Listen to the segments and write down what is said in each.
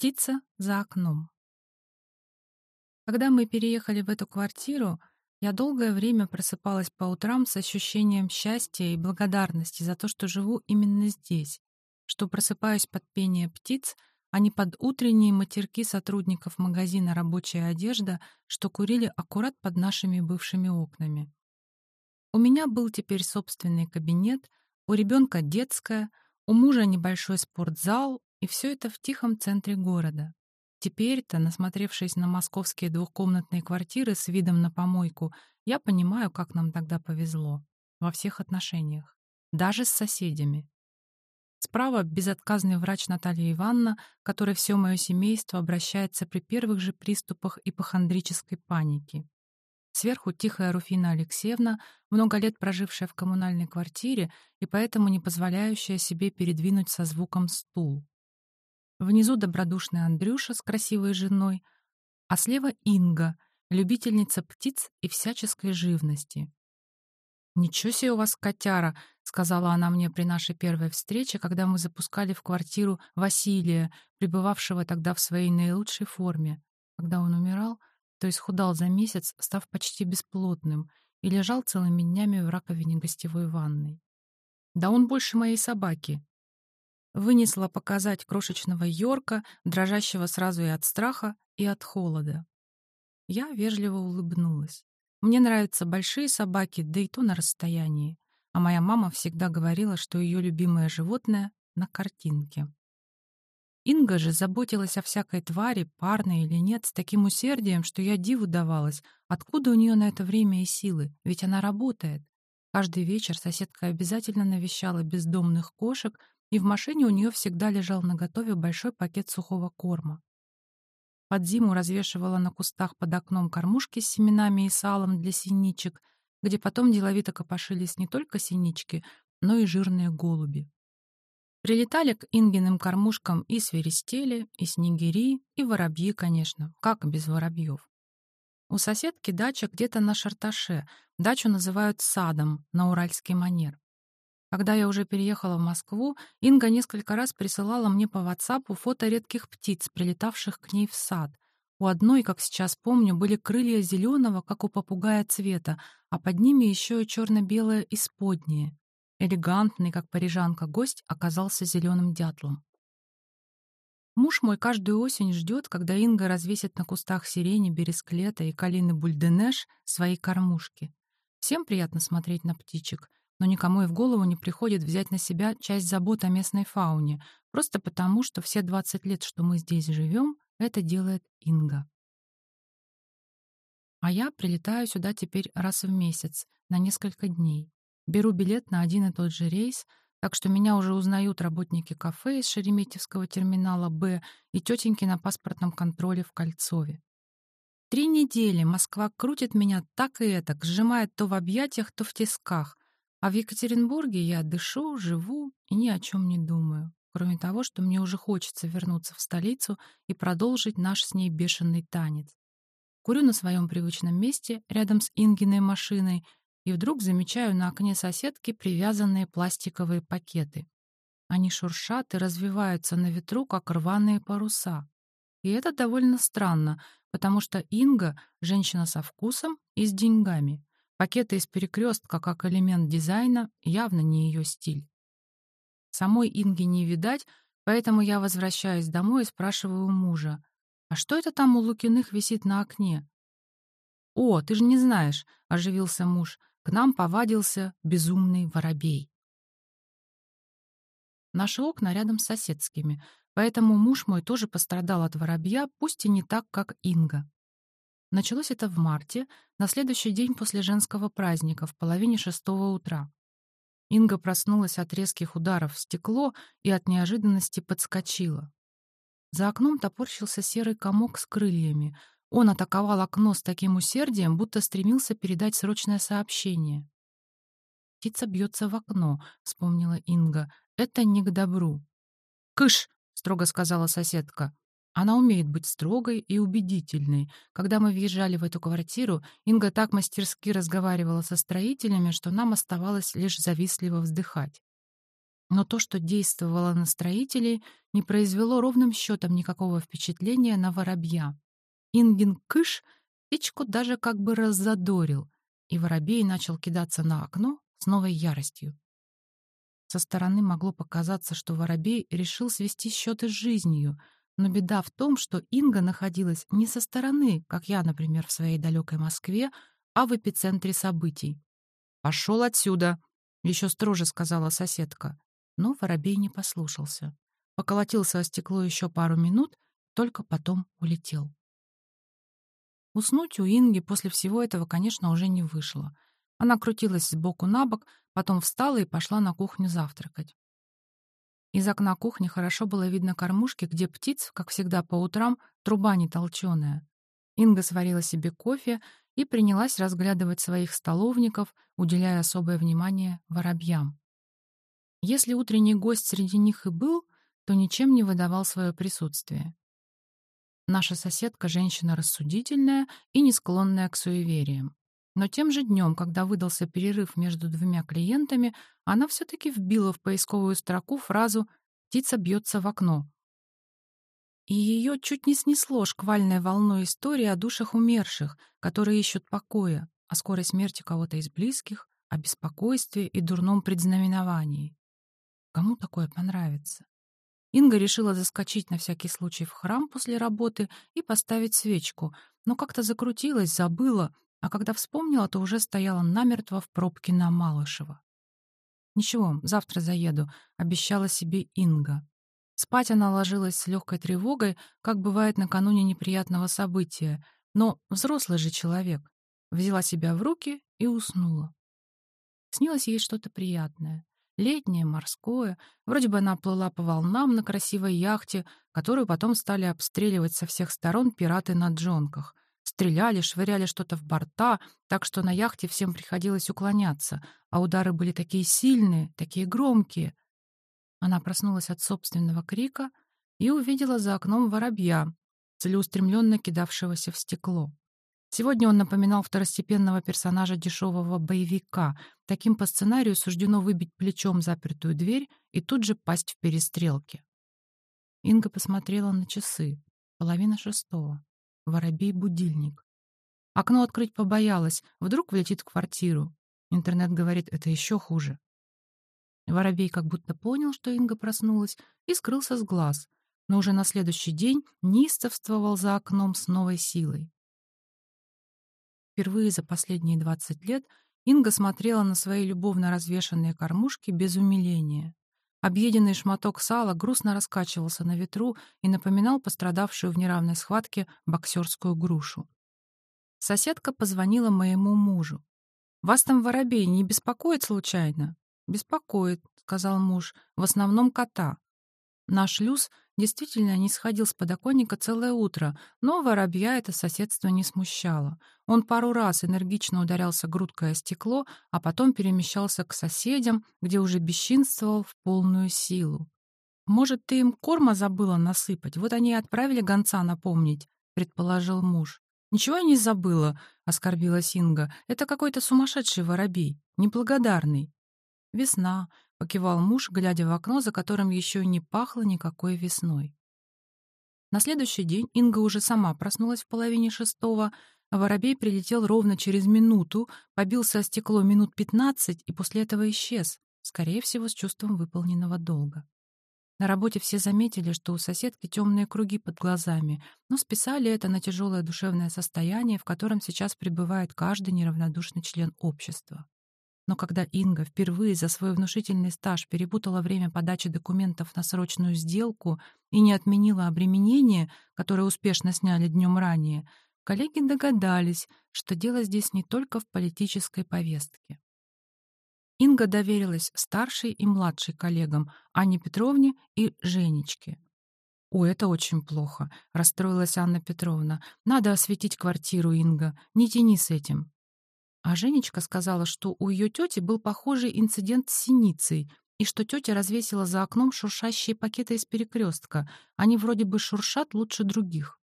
Птица за окном. Когда мы переехали в эту квартиру, я долгое время просыпалась по утрам с ощущением счастья и благодарности за то, что живу именно здесь, что просыпаюсь под пение птиц, а не под утренние матерки сотрудников магазина «Рабочая одежда», что курили аккурат под нашими бывшими окнами. У меня был теперь собственный кабинет, у ребенка детская, у мужа небольшой спортзал, и все это в тихом центре города. Теперь-то, насмотревшись на московские двухкомнатные квартиры с видом на помойку, я понимаю, как нам тогда повезло. Во всех отношениях. Даже с соседями. Справа безотказный врач Наталья Ивановна, которой все мое семейство обращается при первых же приступах ипохондрической паники. Сверху тихая Руфина Алексеевна, много лет прожившая в коммунальной квартире и поэтому не позволяющая себе передвинуть со звуком стул. Внизу добродушный Андрюша с красивой женой, а слева Инга, любительница птиц и всяческой живности. «Ничего себе у вас котяра!» — сказала она мне при нашей первой встрече, когда мы запускали в квартиру Василия, пребывавшего тогда в своей наилучшей форме. Когда он умирал, то исхудал за месяц, став почти бесплотным, и лежал целыми днями в раковине гостевой ванной. «Да он больше моей собаки», Вынесла показать крошечного Йорка, дрожащего сразу и от страха, и от холода. Я вежливо улыбнулась. Мне нравятся большие собаки, да и то на расстоянии. А моя мама всегда говорила, что ее любимое животное — на картинке. Инга же заботилась о всякой твари, парной или нет, с таким усердием, что я диву давалась, откуда у нее на это время и силы, ведь она работает. Каждый вечер соседка обязательно навещала бездомных кошек и в машине у нее всегда лежал наготове большой пакет сухого корма. Под зиму развешивала на кустах под окном кормушки с семенами и салом для синичек, где потом деловито копошились не только синички, но и жирные голуби. Прилетали к Ингиным кормушкам и свиристели, и снегири, и воробьи, конечно, как без воробьев. У соседки дача где-то на Шарташе, дачу называют садом, на уральский манер. Когда я уже переехала в Москву, Инга несколько раз присылала мне по WhatsApp фото редких птиц, прилетавших к ней в сад. У одной, как сейчас помню, были крылья зеленого, как у попугая цвета, а под ними еще и черно-белое исподнее. Элегантный, как парижанка, гость оказался зеленым дятлом. Муж мой каждую осень ждет, когда Инга развесит на кустах сирени, бересклета и калины бульденеш свои кормушки. Всем приятно смотреть на птичек — но никому и в голову не приходит взять на себя часть забот о местной фауне, просто потому, что все 20 лет, что мы здесь живем, это делает Инга. А я прилетаю сюда теперь раз в месяц, на несколько дней. Беру билет на один и тот же рейс, так что меня уже узнают работники кафе из Шереметьевского терминала «Б» и тетеньки на паспортном контроле в Кольцове. Три недели Москва крутит меня так и этак, сжимает то в объятиях, то в тисках, а в Екатеринбурге я дышу, живу и ни о чем не думаю, кроме того, что мне уже хочется вернуться в столицу и продолжить наш с ней бешеный танец. Курю на своем привычном месте, рядом с Ингиной машиной, и вдруг замечаю на окне соседки привязанные пластиковые пакеты. Они шуршат и развиваются на ветру, как рваные паруса. И это довольно странно, потому что Инга — женщина со вкусом и с деньгами. Пакеты из перекрестка как элемент дизайна явно не ее стиль. Самой Инги не видать, поэтому я возвращаюсь домой и спрашиваю у мужа, «А что это там у Лукиных висит на окне?» «О, ты же не знаешь», — оживился муж, «к нам повадился безумный воробей». Наши окна рядом с соседскими, поэтому муж мой тоже пострадал от воробья, пусть и не так, как Инга. Началось это в марте, на следующий день после женского праздника, в половине шестого утра. Инга проснулась от резких ударов в стекло и от неожиданности подскочила. За окном топорщился серый комок с крыльями. Он атаковал окно с таким усердием, будто стремился передать срочное сообщение. «Птица бьется в окно», — вспомнила Инга. «Это не к добру». «Кыш!» — строго сказала соседка. Она умеет быть строгой и убедительной. Когда мы въезжали в эту квартиру, Инга так мастерски разговаривала со строителями, что нам оставалось лишь завистливо вздыхать. Но то, что действовало на строителей, не произвело ровным счетом никакого впечатления на воробья. Ингин Кыш птичку даже как бы раззадорил, и воробей начал кидаться на окно с новой яростью. Со стороны могло показаться, что воробей решил свести счеты с жизнью, но беда в том, что Инга находилась не со стороны, как я, например, в своей далекой Москве, а в эпицентре событий. «Пошел отсюда!» — еще строже сказала соседка. Но воробей не послушался. Поколотился о стекло еще пару минут, только потом улетел. Уснуть у Инги после всего этого, конечно, уже не вышло. Она крутилась сбоку на бок, потом встала и пошла на кухню завтракать. Из окна кухни хорошо было видно кормушки, где птиц, как всегда по утрам, труба не толченая. Инга сварила себе кофе и принялась разглядывать своих столовников, уделяя особое внимание воробьям. Если утренний гость среди них и был, то ничем не выдавал свое присутствие. Наша соседка — женщина рассудительная и не склонная к суевериям. Но тем же днем, когда выдался перерыв между двумя клиентами, она все-таки вбила в поисковую строку фразу «птица бьется в окно». И ее чуть не снесло шквальной волной истории о душах умерших, которые ищут покоя, о скорой смерти кого-то из близких, о беспокойстве и дурном предзнаменовании. Кому такое понравится? Инга решила заскочить на всякий случай в храм после работы и поставить свечку, но как-то закрутилась, забыла, а когда вспомнила, то уже стояла намертво в пробке на Малышева. «Ничего, завтра заеду», — обещала себе Инга. Спать она ложилась с легкой тревогой, как бывает накануне неприятного события, но взрослый же человек. Взяла себя в руки и уснула. Снилось ей что-то приятное. Летнее, морское. Вроде бы она плыла по волнам на красивой яхте, которую потом стали обстреливать со всех сторон пираты на джонках. Стреляли, швыряли что-то в борта, так что на яхте всем приходилось уклоняться, а удары были такие сильные, такие громкие. Она проснулась от собственного крика и увидела за окном воробья, целеустремленно кидавшегося в стекло. Сегодня он напоминал второстепенного персонажа дешевого боевика. Таким по сценарию суждено выбить плечом запертую дверь и тут же пасть в перестрелке. Инга посмотрела на часы. Половина шестого. Воробей-будильник. Окно открыть побоялась, вдруг влетит в квартиру. Интернет говорит, это еще хуже. Воробей как будто понял, что Инга проснулась, и скрылся с глаз, но уже на следующий день неистовствовал за окном с новой силой. Впервые за последние 20 лет Инга смотрела на свои любовно развешанные кормушки без умиления. Объеденный шматок сала грустно раскачивался на ветру и напоминал пострадавшую в неравной схватке боксерскую грушу. Соседка позвонила моему мужу. «Вас там воробей не беспокоит случайно?» «Беспокоит», — сказал муж, — «в основном кота. Наш Люс действительно не сходил с подоконника целое утро, но воробья это соседство не смущало. Он пару раз энергично ударялся грудкой о стекло, а потом перемещался к соседям, где уже бесчинствовал в полную силу. «Может, ты им корма забыла насыпать? Вот они и отправили гонца напомнить», — предположил муж. «Ничего я не забыла», — оскорбилась Инга. «Это какой-то сумасшедший воробей, неблагодарный». «Весна», — покивал муж, глядя в окно, за которым еще не пахло никакой весной. На следующий день Инга уже сама проснулась в половине шестого, а воробей прилетел ровно через минуту, побился о стекло минут пятнадцать и после этого исчез, скорее всего, с чувством выполненного долга. На работе все заметили, что у соседки темные круги под глазами, но списали это на тяжелое душевное состояние, в котором сейчас пребывает каждый неравнодушный член общества. Но когда Инга впервые за свой внушительный стаж перепутала время подачи документов на срочную сделку и не отменила обременение, которое успешно сняли днем ранее, коллеги догадались, что дело здесь не только в политической повестке. Инга доверилась старшей и младшей коллегам Анне Петровне и Женечке. «О, это очень плохо», — расстроилась Анна Петровна. «Надо осветить квартиру, Инга. Не тяни с этим». А Женечка сказала, что у ее тети был похожий инцидент с синицей, и что тетя развесила за окном шуршащие пакеты из перекрестка. Они вроде бы шуршат лучше других.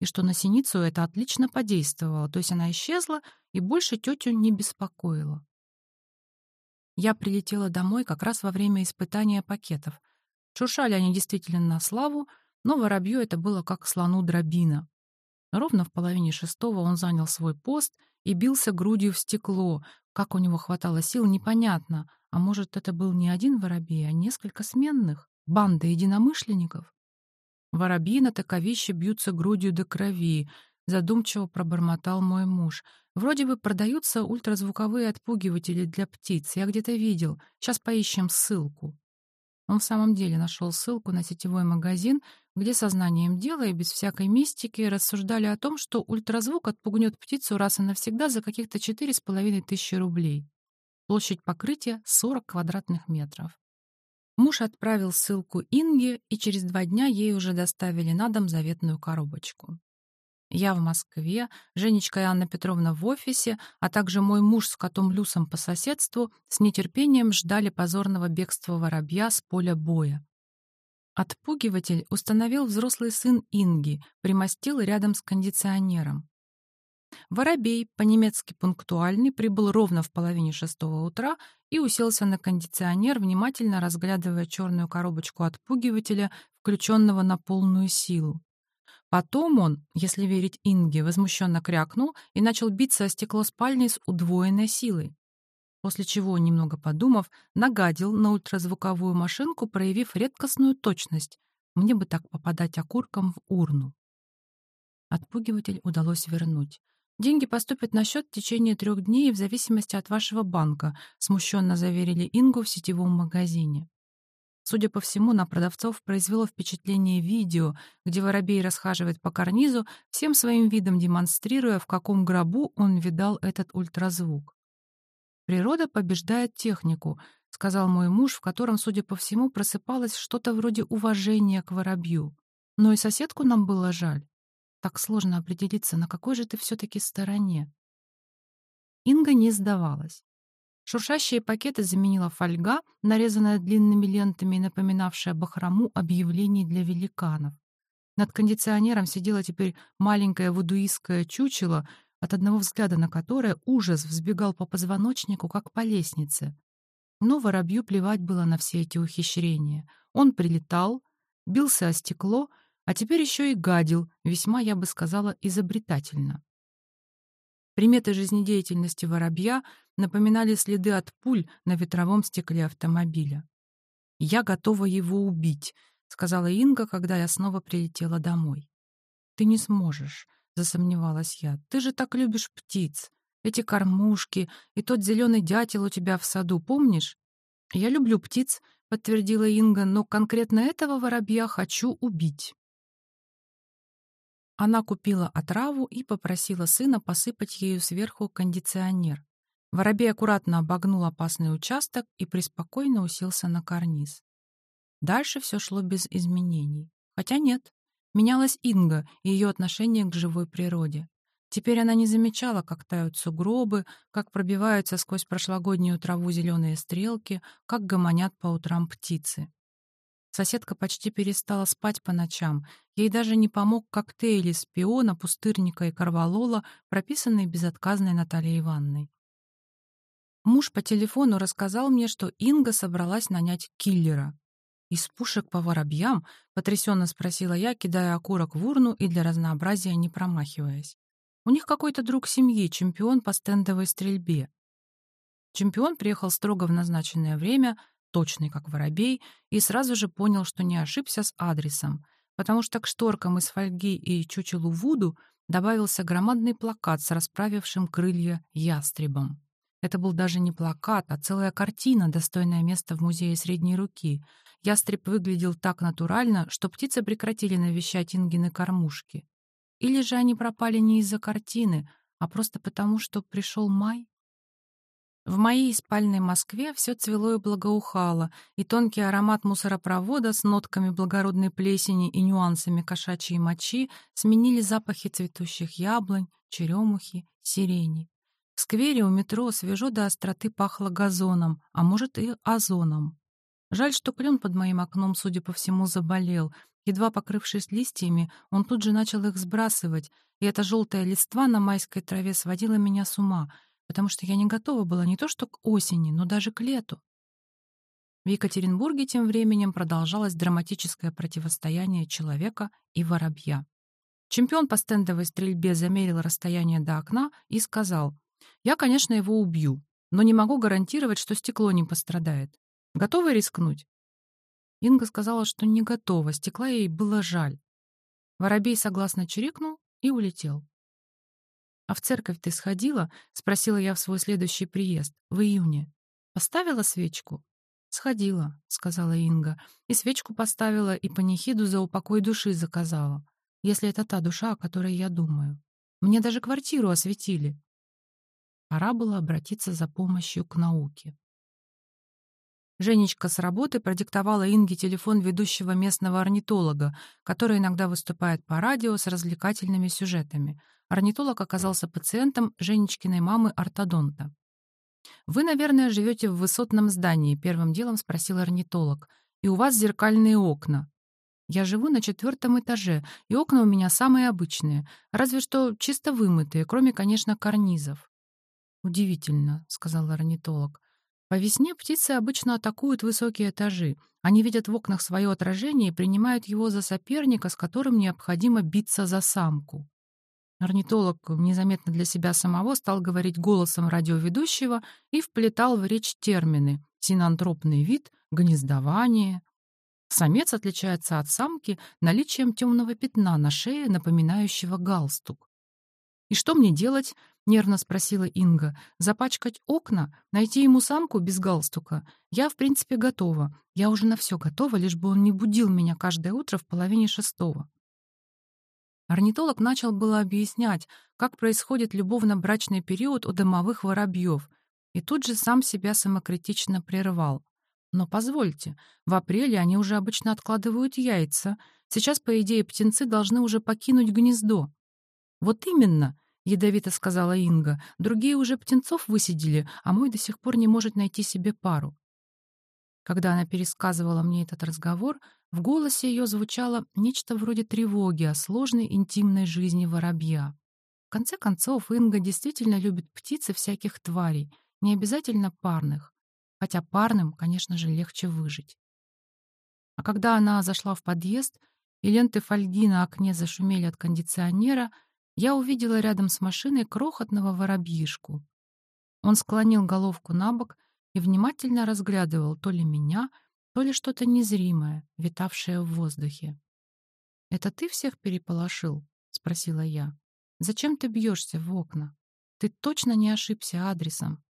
И что на синицу это отлично подействовало, то есть она исчезла и больше тетю не беспокоила. Я прилетела домой как раз во время испытания пакетов. Шуршали они действительно на славу, но воробью это было как слону дробина. Ровно в половине шестого он занял свой пост и бился грудью в стекло. Как у него хватало сил, непонятно. А может, это был не один воробей, а несколько сменных? Банда единомышленников? Воробьи на таковище бьются грудью до крови, задумчиво пробормотал мой муж. Вроде бы продаются ультразвуковые отпугиватели для птиц. Я где-то видел. Сейчас поищем ссылку. Он в самом деле нашел ссылку на сетевой магазин, где сознанием дела и без всякой мистики рассуждали о том, что ультразвук отпугнет птицу раз и навсегда за каких-то четыре с половиной тысячи рублей. Площадь покрытия — 40 квадратных метров. Муж отправил ссылку Инге, и через два дня ей уже доставили на дом заветную коробочку. Я в Москве, Женечка и Анна Петровна в офисе, а также мой муж с котом Люсом по соседству с нетерпением ждали позорного бегства воробья с поля боя. Отпугиватель установил взрослый сын Инги, примостил рядом с кондиционером. Воробей, по-немецки пунктуальный, прибыл ровно в половине шестого утра и уселся на кондиционер, внимательно разглядывая черную коробочку отпугивателя, включенного на полную силу. Потом он, если верить Инге, возмущенно крякнул и начал биться о стекло спальни с удвоенной силой. После чего, немного подумав, нагадил на ультразвуковую машинку, проявив редкостную точность. Мне бы так попадать окурком в урну. Отпугиватель удалось вернуть. Деньги поступят на счет в течение трех дней в зависимости от вашего банка, смущенно заверили Ингу в сетевом магазине. Судя по всему, на продавцов произвело впечатление видео, где воробей расхаживает по карнизу, всем своим видом демонстрируя, в каком гробу он видал этот ультразвук. «Природа побеждает технику», — сказал мой муж, в котором, судя по всему, просыпалось что-то вроде уважения к воробью. Но и соседку нам было жаль. Так сложно определиться, на какой же ты все-таки стороне. Инга не сдавалась. Шуршащие пакеты заменила фольга, нарезанная длинными лентами и напоминавшая бахрому объявлений для великанов. Над кондиционером сидела теперь маленькое вудуистское чучело, от одного взгляда на которое ужас взбегал по позвоночнику, как по лестнице. Но воробью плевать было на все эти ухищрения. Он прилетал, бился о стекло — а теперь еще и гадил, весьма, я бы сказала, изобретательно. Приметы жизнедеятельности воробья напоминали следы от пуль на ветровом стекле автомобиля. «Я готова его убить», — сказала Инга, когда я снова прилетела домой. «Ты не сможешь», — засомневалась я. «Ты же так любишь птиц. Эти кормушки и тот зеленый дятел у тебя в саду, помнишь?» «Я люблю птиц», — подтвердила Инга, «но конкретно этого воробья хочу убить». Она купила отраву и попросила сына посыпать ею сверху кондиционер. Воробей аккуратно обогнул опасный участок и преспокойно уселся на карниз. Дальше все шло без изменений. Хотя нет, менялась Инга и ее отношение к живой природе. Теперь она не замечала, как тают сугробы, как пробиваются сквозь прошлогоднюю траву зеленые стрелки, как гомонят по утрам птицы. Соседка почти перестала спать по ночам. Ей даже не помог коктейль из пиона, пустырника и корвалола, прописанный безотказной Натальей Ивановной. Муж по телефону рассказал мне, что Инга собралась нанять киллера. «Из пушек по воробьям?» — потрясенно спросила я, кидая окурок в урну и для разнообразия не промахиваясь. «У них какой-то друг семьи, чемпион по стендовой стрельбе». Чемпион приехал строго в назначенное время — точный, как воробей, и сразу же понял, что не ошибся с адресом, потому что к шторкам из фольги и чучелу Вуду добавился громадный плакат с расправившим крылья ястребом. Это был даже не плакат, а целая картина, достойное место в музее средней руки. Ястреб выглядел так натурально, что птицы прекратили навещать Ингины кормушки. Или же они пропали не из-за картины, а просто потому, что пришел май? В моей спальной Москве все цвело и благоухало, и тонкий аромат мусоропровода с нотками благородной плесени и нюансами кошачьей мочи сменили запахи цветущих яблонь, черемухи, сирени. В сквере у метро свежо до остроты пахло газоном, а может и озоном. Жаль, что клен под моим окном, судя по всему, заболел. Едва покрывшись листьями, он тут же начал их сбрасывать, и эта желтая листва на майской траве сводила меня с ума — потому что я не готова была не то что к осени, но даже к лету. В Екатеринбурге тем временем продолжалось драматическое противостояние человека и воробья. Чемпион по стендовой стрельбе замерил расстояние до окна и сказал, «Я, конечно, его убью, но не могу гарантировать, что стекло не пострадает. Готовы рискнуть?» Инга сказала, что не готова, стекла ей было жаль. Воробей согласно чирикнул и улетел. «А в церковь ты сходила?» — спросила я в свой следующий приезд, в июне. «Поставила свечку?» «Сходила», — сказала Инга. «И свечку поставила, и панихиду за упокой души заказала. Если это та душа, о которой я думаю. Мне даже квартиру осветили». Пора было обратиться за помощью к науке. Женечка с работы продиктовала Инге телефон ведущего местного орнитолога, который иногда выступает по радио с развлекательными сюжетами. Орнитолог оказался пациентом Женечкиной мамы-ортодонта. «Вы, наверное, живете в высотном здании», — первым делом спросил орнитолог. «И у вас зеркальные окна». «Я живу на четвертом этаже, и окна у меня самые обычные, разве что чисто вымытые, кроме, конечно, карнизов». «Удивительно», — сказал орнитолог. «По весне птицы обычно атакуют высокие этажи. Они видят в окнах свое отражение и принимают его за соперника, с которым необходимо биться за самку. Орнитолог незаметно для себя самого стал говорить голосом радиоведущего и вплетал в речь термины «синантропный вид», «гнездование». Самец отличается от самки наличием темного пятна на шее, напоминающего галстук. «И что мне делать?» — нервно спросила Инга. «Запачкать окна? Найти ему самку без галстука? Я, в принципе, готова. Я уже на все готова, лишь бы он не будил меня каждое утро в половине шестого». Орнитолог начал было объяснять, как происходит любовно-брачный период у домовых воробьев, и тут же сам себя самокритично прервал. Но позвольте, в апреле они уже обычно откладывают яйца. Сейчас, по идее, птенцы должны уже покинуть гнездо. Вот именно, — ядовито сказала Инга, — другие уже птенцов высидели, а мой до сих пор не может найти себе пару. Когда она пересказывала мне этот разговор, в голосе ее звучало нечто вроде тревоги о сложной интимной жизни воробья. В конце концов, Инга действительно любит птиц и всяких тварей, не обязательно парных, хотя парным, конечно же, легче выжить. А когда она зашла в подъезд, и ленты фольги на окне зашумели от кондиционера, я увидела рядом с машиной крохотного воробьишку. Он склонил головку на бок и внимательно разглядывал то ли меня, то ли что-то незримое, витавшее в воздухе. «Это ты всех переполошил?» — спросила я. «Зачем ты бьешься в окна? Ты точно не ошибся адресом?»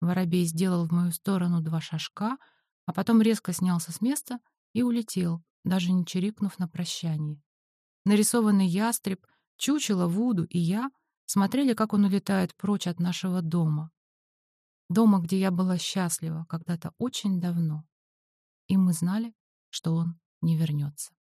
Воробей сделал в мою сторону два шажка, а потом резко снялся с места и улетел, даже не чирикнув на прощание. Нарисованный ястреб, чучело Вуду и я смотрели, как он улетает прочь от нашего дома. Дома, где я была счастлива когда-то очень давно. И мы знали, что он не вернется.